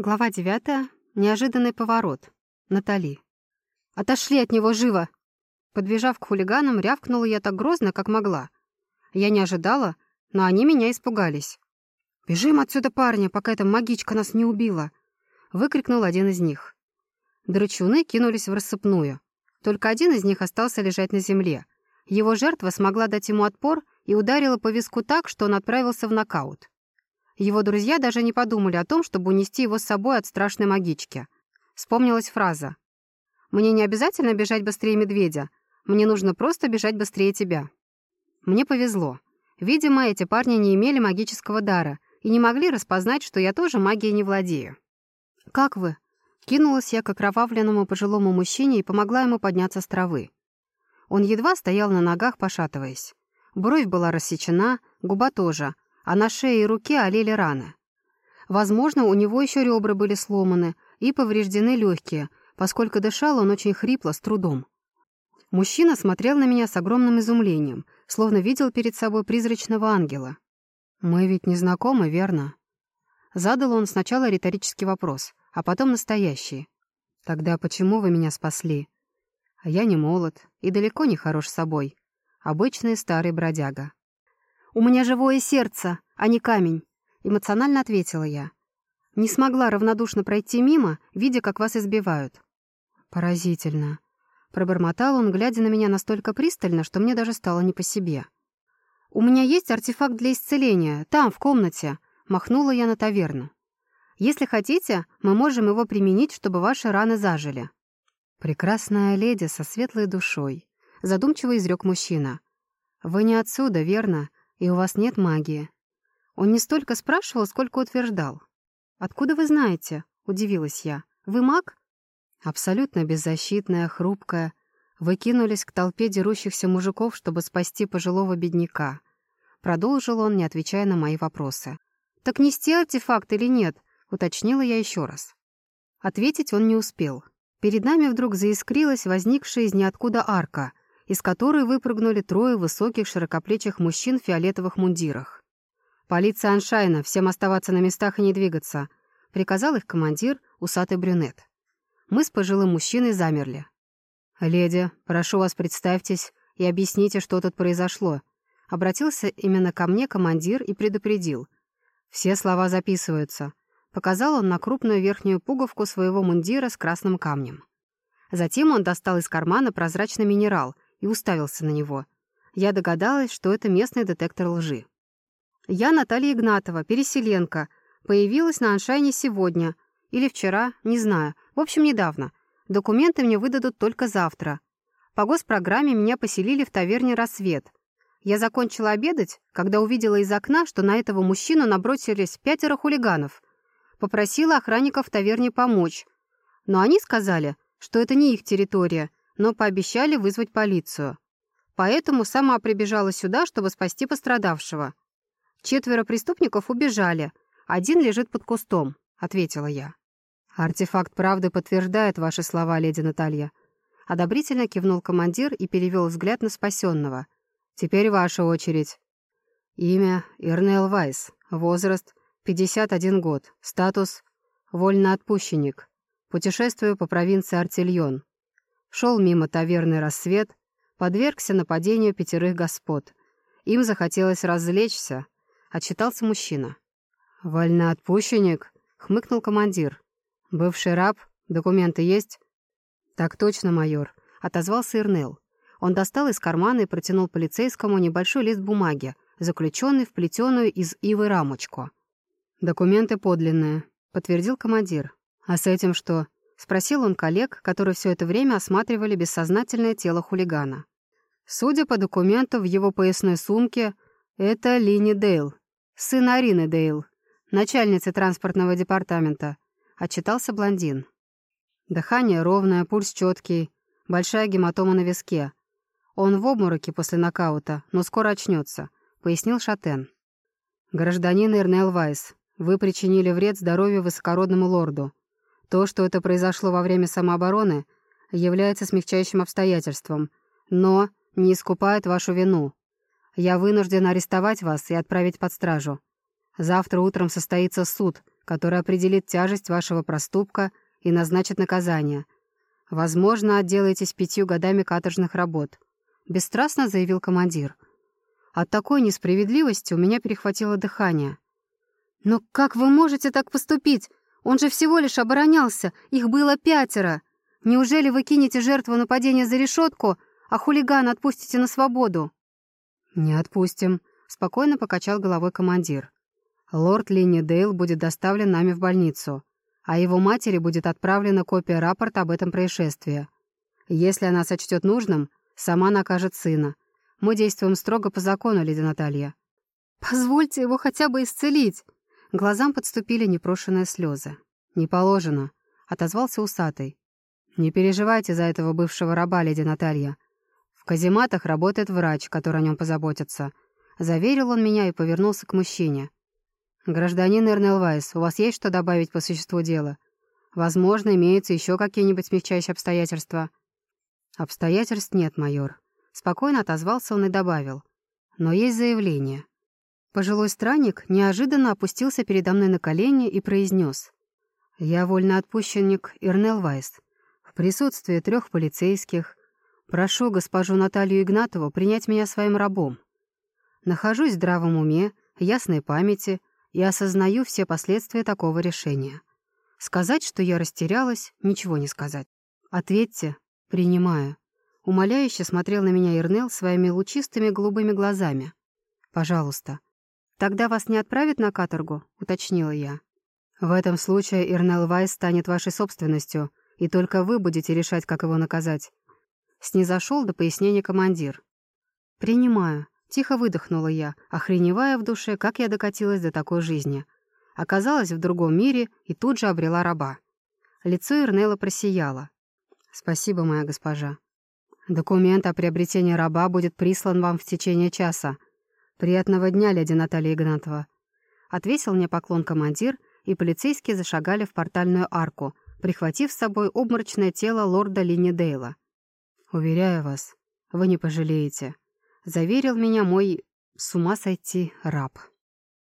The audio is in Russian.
Глава девятая. Неожиданный поворот. Натали. «Отошли от него живо!» Подбежав к хулиганам, рявкнула я так грозно, как могла. Я не ожидала, но они меня испугались. «Бежим отсюда, парня, пока эта магичка нас не убила!» Выкрикнул один из них. Драчуны кинулись в рассыпную. Только один из них остался лежать на земле. Его жертва смогла дать ему отпор и ударила по виску так, что он отправился в нокаут. Его друзья даже не подумали о том, чтобы унести его с собой от страшной магички. Вспомнилась фраза. «Мне не обязательно бежать быстрее медведя. Мне нужно просто бежать быстрее тебя». Мне повезло. Видимо, эти парни не имели магического дара и не могли распознать, что я тоже магией не владею. «Как вы?» Кинулась я к окровавленному пожилому мужчине и помогла ему подняться с травы. Он едва стоял на ногах, пошатываясь. Бровь была рассечена, губа тоже — а на шее и руке олели раны. Возможно, у него еще ребра были сломаны и повреждены легкие, поскольку дышал он очень хрипло, с трудом. Мужчина смотрел на меня с огромным изумлением, словно видел перед собой призрачного ангела. «Мы ведь не знакомы, верно?» Задал он сначала риторический вопрос, а потом настоящий. «Тогда почему вы меня спасли?» «А я не молод и далеко не хорош собой. Обычный старый бродяга. «У меня живое сердце, а не камень», — эмоционально ответила я. Не смогла равнодушно пройти мимо, видя, как вас избивают. «Поразительно», — пробормотал он, глядя на меня настолько пристально, что мне даже стало не по себе. «У меня есть артефакт для исцеления, там, в комнате», — махнула я на таверну. «Если хотите, мы можем его применить, чтобы ваши раны зажили». «Прекрасная леди со светлой душой», — задумчиво изрек мужчина. «Вы не отсюда, верно? И у вас нет магии. Он не столько спрашивал, сколько утверждал. «Откуда вы знаете?» — удивилась я. «Вы маг?» Абсолютно беззащитная, хрупкая. Вы кинулись к толпе дерущихся мужиков, чтобы спасти пожилого бедняка. Продолжил он, не отвечая на мои вопросы. «Так нести артефакт или нет?» — уточнила я еще раз. Ответить он не успел. Перед нами вдруг заискрилась возникшая из ниоткуда арка, из которой выпрыгнули трое высоких широкоплечих мужчин в фиолетовых мундирах. «Полиция Аншайна, всем оставаться на местах и не двигаться», — приказал их командир, усатый брюнет. Мы с пожилым мужчиной замерли. «Леди, прошу вас, представьтесь и объясните, что тут произошло», — обратился именно ко мне командир и предупредил. «Все слова записываются», — показал он на крупную верхнюю пуговку своего мундира с красным камнем. Затем он достал из кармана прозрачный минерал — и уставился на него. Я догадалась, что это местный детектор лжи. «Я Наталья Игнатова, переселенка. Появилась на Аншайне сегодня. Или вчера, не знаю. В общем, недавно. Документы мне выдадут только завтра. По госпрограмме меня поселили в таверне «Рассвет». Я закончила обедать, когда увидела из окна, что на этого мужчину набросились пятеро хулиганов. Попросила охранников в таверне помочь. Но они сказали, что это не их территория, но пообещали вызвать полицию. Поэтому сама прибежала сюда, чтобы спасти пострадавшего. Четверо преступников убежали. Один лежит под кустом, ответила я. Артефакт правды подтверждает ваши слова, леди Наталья. Одобрительно кивнул командир и перевел взгляд на спасенного. Теперь ваша очередь. Имя Ирнел Вайс. Возраст 51 год. Статус вольноотпущенник. Путешествую по провинции Артильон. Шел мимо таверны «Рассвет», подвергся нападению пятерых господ. Им захотелось развлечься, отчитался мужчина. «Вольноотпущенник», — хмыкнул командир. «Бывший раб? Документы есть?» «Так точно, майор», — отозвался Ирнел. Он достал из кармана и протянул полицейскому небольшой лист бумаги, заключенный в плетеную из ивы рамочку. «Документы подлинные», — подтвердил командир. «А с этим что?» Спросил он коллег, которые все это время осматривали бессознательное тело хулигана. Судя по документу в его поясной сумке, это Лини Дейл, сын Арины Дейл, начальницы транспортного департамента, отчитался блондин. Дыхание ровное, пульс четкий, большая гематома на виске. Он в обмороке после нокаута, но скоро очнется, пояснил Шатен. Гражданин Эрнел Вайс, вы причинили вред здоровью высокородному лорду. То, что это произошло во время самообороны, является смягчающим обстоятельством, но не искупает вашу вину. Я вынужден арестовать вас и отправить под стражу. Завтра утром состоится суд, который определит тяжесть вашего проступка и назначит наказание. Возможно, отделаетесь пятью годами каторжных работ», — бесстрастно заявил командир. От такой несправедливости у меня перехватило дыхание. «Но как вы можете так поступить? Он же всего лишь оборонялся, их было пятеро. Неужели вы кинете жертву нападения за решетку, а хулигана отпустите на свободу?» «Не отпустим», — спокойно покачал головой командир. «Лорд Линни Дейл будет доставлен нами в больницу, а его матери будет отправлена копия рапорта об этом происшествии. Если она сочтет нужным, сама накажет сына. Мы действуем строго по закону, леди Наталья». «Позвольте его хотя бы исцелить!» Глазам подступили непрошенные слезы. «Не положено», — отозвался усатый. «Не переживайте за этого бывшего раба, леди Наталья. В казематах работает врач, который о нем позаботится». Заверил он меня и повернулся к мужчине. «Гражданин Эрнел Вайс, у вас есть что добавить по существу дела? Возможно, имеются еще какие-нибудь смягчающие обстоятельства?» «Обстоятельств нет, майор». Спокойно отозвался он и добавил. «Но есть заявление. Пожилой странник неожиданно опустился передо мной на колени и произнес. «Я вольноотпущенник Ирнел Вайс. В присутствии трех полицейских. Прошу госпожу Наталью Игнатову принять меня своим рабом. Нахожусь в здравом уме, ясной памяти и осознаю все последствия такого решения. Сказать, что я растерялась, ничего не сказать. Ответьте, принимаю». Умоляюще смотрел на меня Ирнел своими лучистыми голубыми глазами. «Пожалуйста, «Тогда вас не отправят на каторгу?» — уточнила я. «В этом случае Ирнел Вайс станет вашей собственностью, и только вы будете решать, как его наказать». Снизошел до пояснения командир. «Принимаю», — тихо выдохнула я, охреневая в душе, как я докатилась до такой жизни. Оказалась в другом мире и тут же обрела раба. Лицо Ирнела просияло. «Спасибо, моя госпожа. Документ о приобретении раба будет прислан вам в течение часа», «Приятного дня, леди Наталья Игнатова!» Отвесил мне поклон командир, и полицейские зашагали в портальную арку, прихватив с собой обморочное тело лорда Линни Дейла. «Уверяю вас, вы не пожалеете», — заверил меня мой с ума сойти раб.